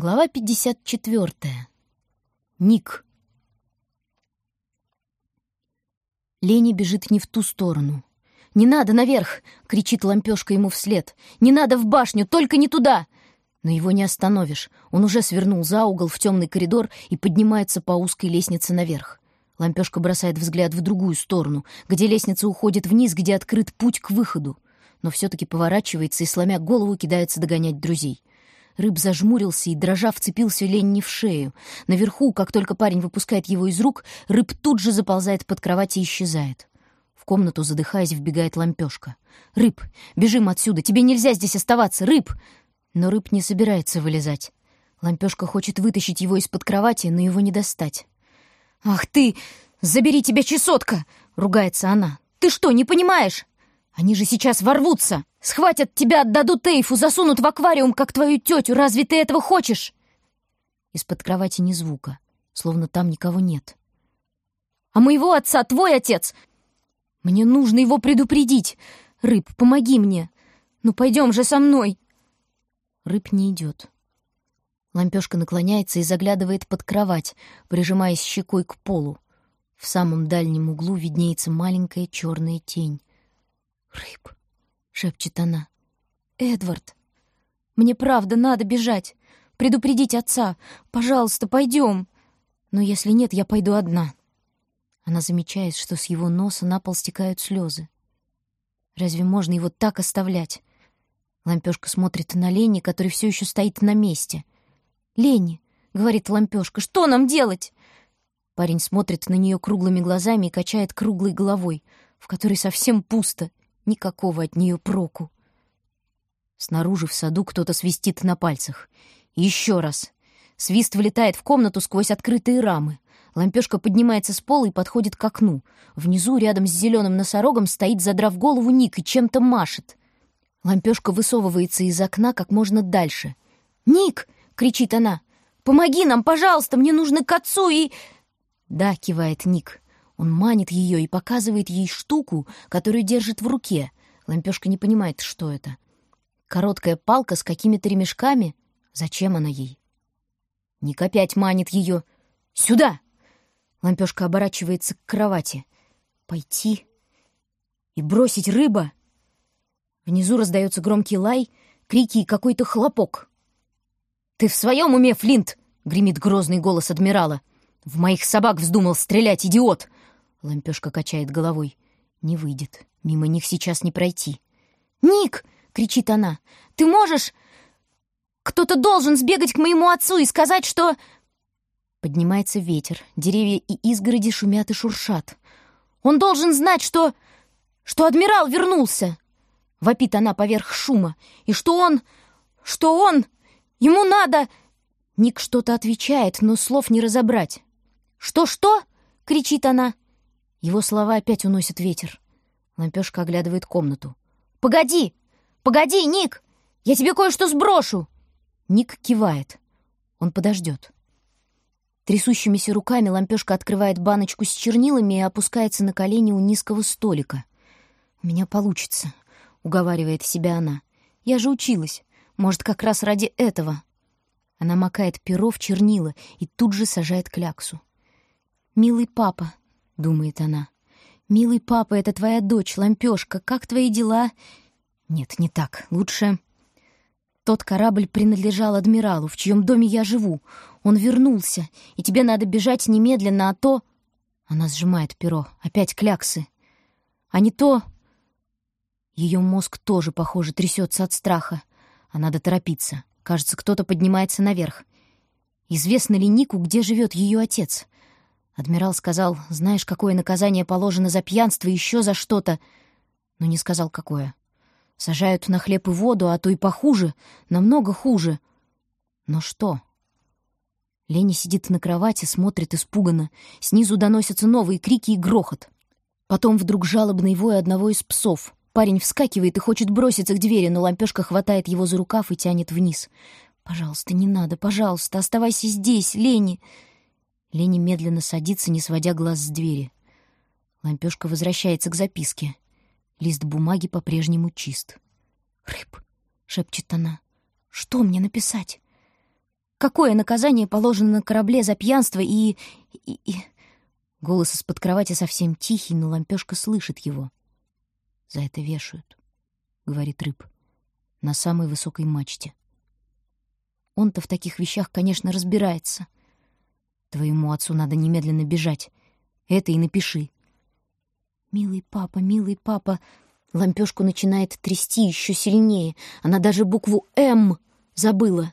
Глава 54. Ник. Лени бежит не в ту сторону. «Не надо наверх!» — кричит лампёшка ему вслед. «Не надо в башню, только не туда!» Но его не остановишь. Он уже свернул за угол в темный коридор и поднимается по узкой лестнице наверх. Лампёшка бросает взгляд в другую сторону, где лестница уходит вниз, где открыт путь к выходу. Но все таки поворачивается и, сломя голову, кидается догонять друзей. Рыб зажмурился и, дрожа, вцепился Ленни в шею. Наверху, как только парень выпускает его из рук, рыб тут же заползает под кровать и исчезает. В комнату, задыхаясь, вбегает лампешка. «Рыб, бежим отсюда! Тебе нельзя здесь оставаться! Рыб!» Но рыб не собирается вылезать. Лампешка хочет вытащить его из-под кровати, но его не достать. «Ах ты! Забери тебя, чесотка!» — ругается она. «Ты что, не понимаешь? Они же сейчас ворвутся! Схватят тебя, отдадут Эйфу, засунут в аквариум, как твою тетю! Разве ты этого хочешь?» Из-под кровати ни звука, словно там никого нет. «А моего отца твой отец! Мне нужно его предупредить! Рыб, помоги мне! Ну, пойдем же со мной!» Рыб не идет. Лампешка наклоняется и заглядывает под кровать, прижимаясь щекой к полу. В самом дальнем углу виднеется маленькая черная тень. «Рыб», — шепчет она. «Эдвард, мне правда надо бежать, предупредить отца. Пожалуйста, пойдем. Но если нет, я пойду одна». Она замечает, что с его носа на пол стекают слезы. Разве можно его так оставлять? Лампёшка смотрит на Лени, который все еще стоит на месте. «Лени», — говорит Лампёшка, — «что нам делать?» Парень смотрит на нее круглыми глазами и качает круглой головой, в которой совсем пусто. Никакого от нее проку. Снаружи в саду кто-то свистит на пальцах. Еще раз. Свист влетает в комнату сквозь открытые рамы. Лампешка поднимается с пола и подходит к окну. Внизу, рядом с зеленым носорогом, стоит, задрав голову, Ник и чем-то машет. Лампешка высовывается из окна как можно дальше. «Ник!» — кричит она. «Помоги нам, пожалуйста, мне нужно к отцу и...» «Да», — кивает Ник. Он манит ее и показывает ей штуку, которую держит в руке. Лампешка не понимает, что это. Короткая палка с какими-то ремешками. Зачем она ей? Ник опять манит ее. «Сюда!» Лампешка оборачивается к кровати. «Пойти и бросить рыба?» Внизу раздается громкий лай, крики и какой-то хлопок. «Ты в своем уме, Флинт?» — гремит грозный голос адмирала. «В моих собак вздумал стрелять, идиот! Лампешка качает головой. Не выйдет. Мимо них сейчас не пройти. «Ник!» — кричит она. «Ты можешь... Кто-то должен сбегать к моему отцу и сказать, что...» Поднимается ветер. Деревья и изгороди шумят и шуршат. «Он должен знать, что... что адмирал вернулся!» Вопит она поверх шума. «И что он... что он... ему надо...» Ник что-то отвечает, но слов не разобрать. «Что-что?» — кричит она. Его слова опять уносят ветер. Лампешка оглядывает комнату. «Погоди! Погоди, Ник! Я тебе кое-что сброшу!» Ник кивает. Он подождет. Трясущимися руками лампешка открывает баночку с чернилами и опускается на колени у низкого столика. «У меня получится», — уговаривает себя она. «Я же училась. Может, как раз ради этого». Она макает перо в чернила и тут же сажает кляксу. «Милый папа, — думает она. «Милый папа, это твоя дочь, лампёшка. Как твои дела?» «Нет, не так. Лучше...» «Тот корабль принадлежал адмиралу, в чьем доме я живу. Он вернулся, и тебе надо бежать немедленно, а то...» Она сжимает перо. Опять кляксы. «А не то...» Ее мозг тоже, похоже, трясется от страха. А надо торопиться. Кажется, кто-то поднимается наверх. Известно ли Нику, где живет ее отец?» Адмирал сказал, знаешь, какое наказание положено за пьянство, еще за что-то, но не сказал, какое. Сажают на хлеб и воду, а то и похуже, намного хуже. Но что? Лени сидит на кровати, смотрит испуганно. Снизу доносятся новые крики и грохот. Потом вдруг жалобный вой одного из псов. Парень вскакивает и хочет броситься к двери, но лампешка хватает его за рукав и тянет вниз. «Пожалуйста, не надо, пожалуйста, оставайся здесь, Лени!» Лени медленно садится, не сводя глаз с двери. Лампёшка возвращается к записке. Лист бумаги по-прежнему чист. «Рыб», — шепчет она, — «что мне написать?» какое наказание положено на корабле за пьянство и... и, и... Голос из-под кровати совсем тихий, но лампёшка слышит его. «За это вешают», — говорит рыб, — «на самой высокой мачте». Он-то в таких вещах, конечно, разбирается. Твоему отцу надо немедленно бежать. Это и напиши. «Милый папа, милый папа...» Лампёшку начинает трясти еще сильнее. Она даже букву «М» забыла.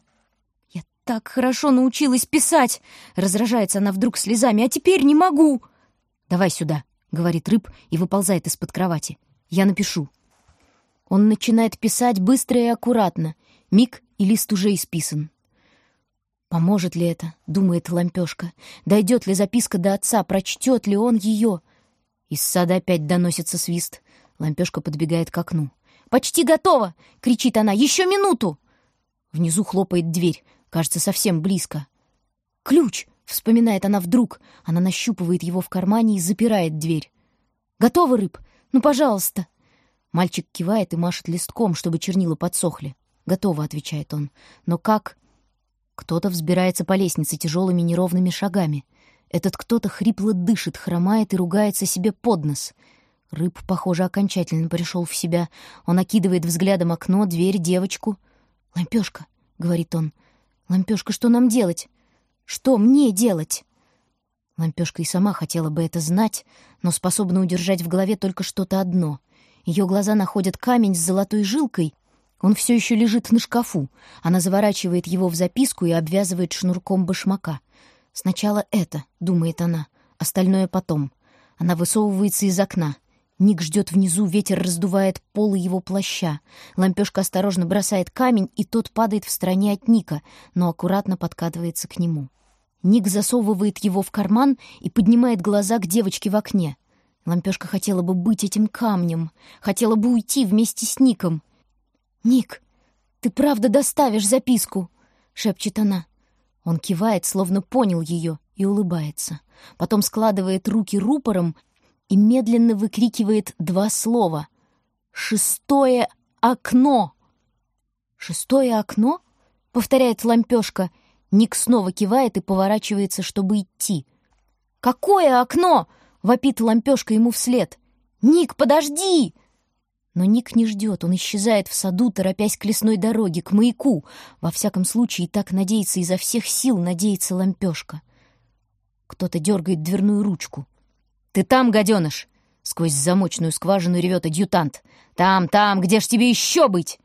«Я так хорошо научилась писать!» Разражается она вдруг слезами. «А теперь не могу!» «Давай сюда», — говорит рыб и выползает из-под кровати. «Я напишу». Он начинает писать быстро и аккуратно. Миг, и лист уже исписан. «Поможет ли это?» — думает лампёшка. «Дойдет ли записка до отца? Прочтет ли он ее?» Из сада опять доносится свист. Лампёшка подбегает к окну. «Почти готово!» — кричит она. «Еще минуту!» Внизу хлопает дверь. Кажется, совсем близко. «Ключ!» — вспоминает она вдруг. Она нащупывает его в кармане и запирает дверь. «Готово, рыб? Ну, пожалуйста!» Мальчик кивает и машет листком, чтобы чернила подсохли. «Готово», — отвечает он. «Но как?» Кто-то взбирается по лестнице тяжелыми неровными шагами. Этот кто-то хрипло дышит, хромает и ругается себе под нос. Рыб, похоже, окончательно пришел в себя. Он окидывает взглядом окно, дверь, девочку. «Лампёшка», — говорит он, — «Лампёшка, что нам делать? Что мне делать?» Лампёшка и сама хотела бы это знать, но способна удержать в голове только что-то одно. Ее глаза находят камень с золотой жилкой. Он все еще лежит на шкафу. Она заворачивает его в записку и обвязывает шнурком башмака. «Сначала это», — думает она, — «остальное потом». Она высовывается из окна. Ник ждет внизу, ветер раздувает полы его плаща. Лампешка осторожно бросает камень, и тот падает в стороне от Ника, но аккуратно подкатывается к нему. Ник засовывает его в карман и поднимает глаза к девочке в окне. Лампешка хотела бы быть этим камнем, хотела бы уйти вместе с Ником. «Ник, ты правда доставишь записку?» — шепчет она. Он кивает, словно понял ее, и улыбается. Потом складывает руки рупором и медленно выкрикивает два слова. «Шестое окно!» «Шестое окно?» — повторяет лампешка. Ник снова кивает и поворачивается, чтобы идти. «Какое окно?» — вопит лампешка ему вслед. «Ник, подожди!» Но Ник не ждет, он исчезает в саду, торопясь к лесной дороге, к маяку. Во всяком случае, так надеется изо всех сил, надеется лампешка. Кто-то дергает дверную ручку. «Ты там, гаденыш!» — сквозь замочную скважину ревет адъютант. «Там, там, где ж тебе еще быть?»